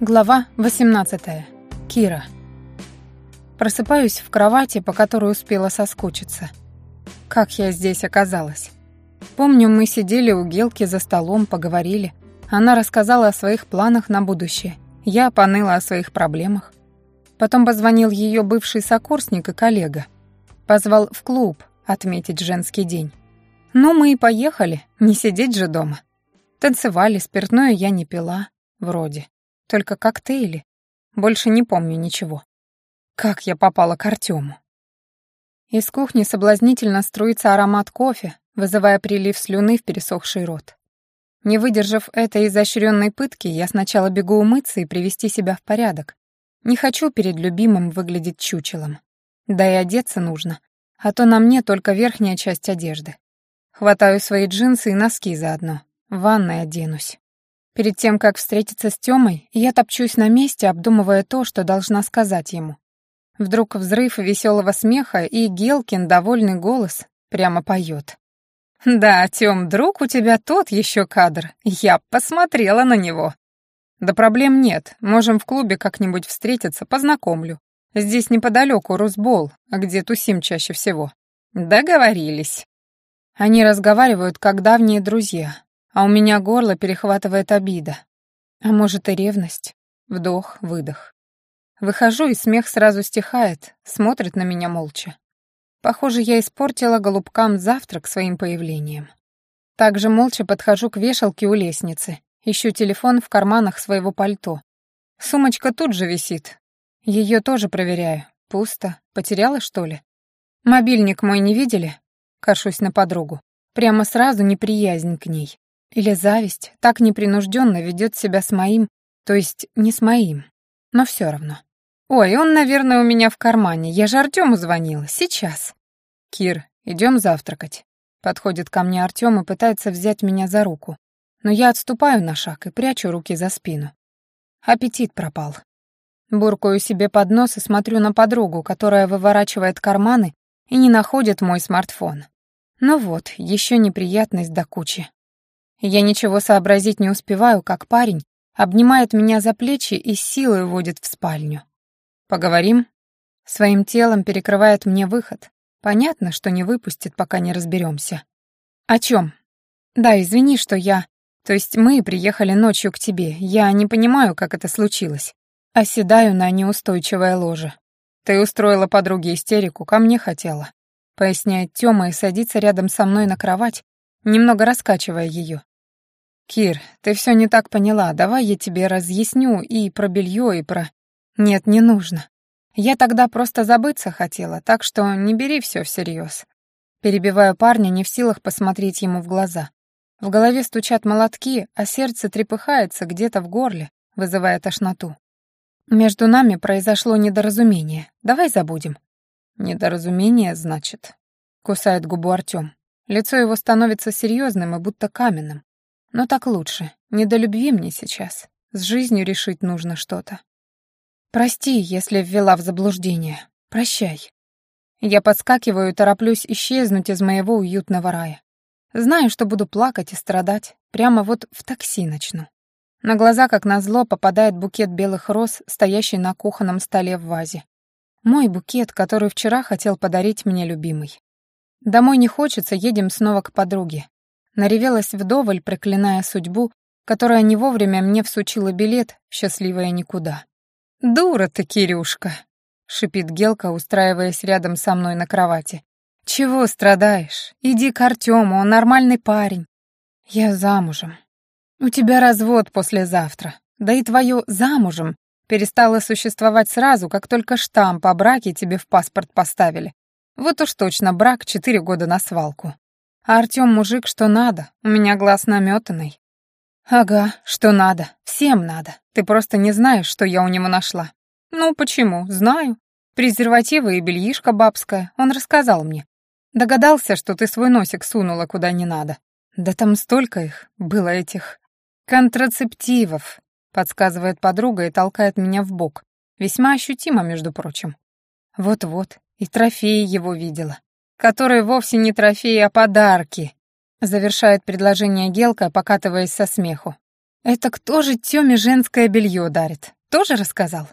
Глава 18. Кира. Просыпаюсь в кровати, по которой успела соскучиться. Как я здесь оказалась? Помню, мы сидели у Гелки за столом, поговорили. Она рассказала о своих планах на будущее. Я поныла о своих проблемах. Потом позвонил ее бывший сокурсник и коллега. Позвал в клуб отметить женский день. Ну, мы и поехали, не сидеть же дома. Танцевали, спиртное я не пила, вроде. Только коктейли. Больше не помню ничего. Как я попала к Артему? Из кухни соблазнительно струится аромат кофе, вызывая прилив слюны в пересохший рот. Не выдержав этой изощренной пытки, я сначала бегу умыться и привести себя в порядок. Не хочу перед любимым выглядеть чучелом. Да и одеться нужно, а то на мне только верхняя часть одежды. Хватаю свои джинсы и носки заодно. В ванной оденусь. Перед тем, как встретиться с Тёмой, я топчусь на месте, обдумывая то, что должна сказать ему. Вдруг взрыв веселого смеха, и Гелкин, довольный голос, прямо поет. «Да, Тём, друг у тебя тот еще кадр. Я посмотрела на него». «Да проблем нет. Можем в клубе как-нибудь встретиться, познакомлю. Здесь неподалеку Русбол, где тусим чаще всего». «Договорились». Они разговаривают как давние друзья, а у меня горло перехватывает обида. А может и ревность. Вдох, выдох. Выхожу, и смех сразу стихает, смотрит на меня молча. Похоже, я испортила голубкам завтрак своим появлением. Также молча подхожу к вешалке у лестницы, ищу телефон в карманах своего пальто. Сумочка тут же висит. Ее тоже проверяю. Пусто. Потеряла, что ли? Мобильник мой не видели? Кашусь на подругу. Прямо сразу неприязнь к ней. Или зависть так непринужденно ведет себя с моим, то есть не с моим, но все равно. Ой, он, наверное, у меня в кармане. Я же Артему звонила. Сейчас. Кир, идем завтракать. Подходит ко мне Артем и пытается взять меня за руку. Но я отступаю на шаг и прячу руки за спину. Аппетит пропал. Буркаю себе под нос и смотрю на подругу, которая выворачивает карманы и не находит мой смартфон. Ну вот, еще неприятность до кучи. Я ничего сообразить не успеваю, как парень обнимает меня за плечи и силой уводит в спальню. «Поговорим?» Своим телом перекрывает мне выход. Понятно, что не выпустит, пока не разберемся. «О чем?» «Да, извини, что я... То есть мы приехали ночью к тебе. Я не понимаю, как это случилось. Оседаю на неустойчивое ложе. Ты устроила подруге истерику, ко мне хотела», — поясняет Тёма и садится рядом со мной на кровать, немного раскачивая ее. «Кир, ты все не так поняла. Давай я тебе разъясню и про белье, и про...» «Нет, не нужно. Я тогда просто забыться хотела, так что не бери все всерьез. Перебиваю парня, не в силах посмотреть ему в глаза. В голове стучат молотки, а сердце трепыхается где-то в горле, вызывая тошноту. Между нами произошло недоразумение. Давай забудем. Недоразумение, значит. Кусает губу Артем. Лицо его становится серьезным и будто каменным. Но так лучше. Не до любви мне сейчас. С жизнью решить нужно что-то. Прости, если ввела в заблуждение. Прощай. Я подскакиваю и тороплюсь исчезнуть из моего уютного рая. Знаю, что буду плакать и страдать. Прямо вот в такси начну. На глаза, как назло, попадает букет белых роз, стоящий на кухонном столе в вазе. Мой букет, который вчера хотел подарить мне любимый. Домой не хочется, едем снова к подруге. Наревелась вдоволь, проклиная судьбу, которая не вовремя мне всучила билет, счастливая никуда. «Дура ты, Кирюшка!» — шипит Гелка, устраиваясь рядом со мной на кровати. «Чего страдаешь? Иди к Артему, он нормальный парень. Я замужем. У тебя развод послезавтра. Да и твое «замужем» перестало существовать сразу, как только штамп о браке тебе в паспорт поставили. Вот уж точно брак четыре года на свалку. А Артём мужик что надо, у меня глаз наметанный. Ага, что надо, всем надо. Ты просто не знаешь, что я у него нашла. Ну почему? Знаю. Презервативы и бельишко бабское, он рассказал мне. Догадался, что ты свой носик сунула куда не надо. Да там столько их было этих контрацептивов, подсказывает подруга и толкает меня в бок. Весьма ощутимо, между прочим. Вот-вот, и трофеи его видела которые вовсе не трофеи, а подарки», — завершает предложение Гелка, покатываясь со смеху. Это кто же Тёме женское белье дарит? Тоже рассказал?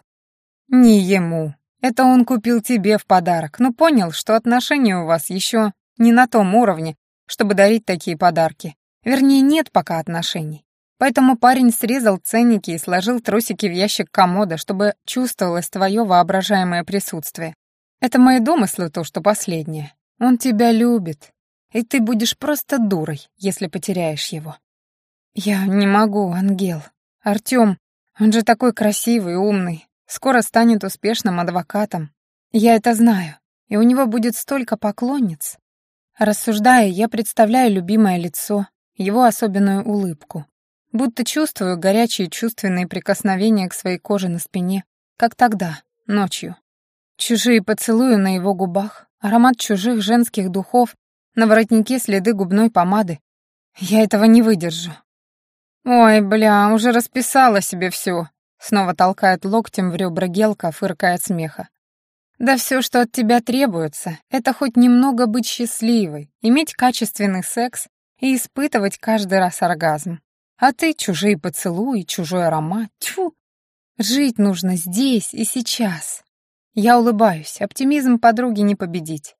Не ему. Это он купил тебе в подарок, но понял, что отношения у вас еще не на том уровне, чтобы дарить такие подарки. Вернее, нет пока отношений. Поэтому парень срезал ценники и сложил трусики в ящик комода, чтобы чувствовалось твое воображаемое присутствие. Это мои домыслы то, что последнее. Он тебя любит, и ты будешь просто дурой, если потеряешь его. Я не могу, Ангел. Артём, он же такой красивый, умный, скоро станет успешным адвокатом. Я это знаю, и у него будет столько поклонниц. Рассуждая, я представляю любимое лицо, его особенную улыбку. Будто чувствую горячие чувственные прикосновения к своей коже на спине, как тогда, ночью. Чужие поцелуи на его губах, аромат чужих женских духов, на воротнике следы губной помады. Я этого не выдержу. «Ой, бля, уже расписала себе все. Снова толкает локтем в ребра Гелка, фыркая от смеха. Да все, что от тебя требуется, это хоть немного быть счастливой, иметь качественный секс и испытывать каждый раз оргазм. А ты чужие поцелуи, чужой аромат. Тьфу! Жить нужно здесь и сейчас. Я улыбаюсь, оптимизм подруги не победить.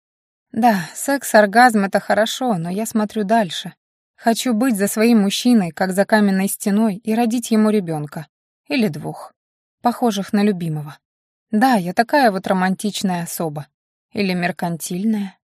Да, секс-оргазм — это хорошо, но я смотрю дальше. Хочу быть за своим мужчиной, как за каменной стеной, и родить ему ребенка. Или двух. Похожих на любимого. Да, я такая вот романтичная особа. Или меркантильная.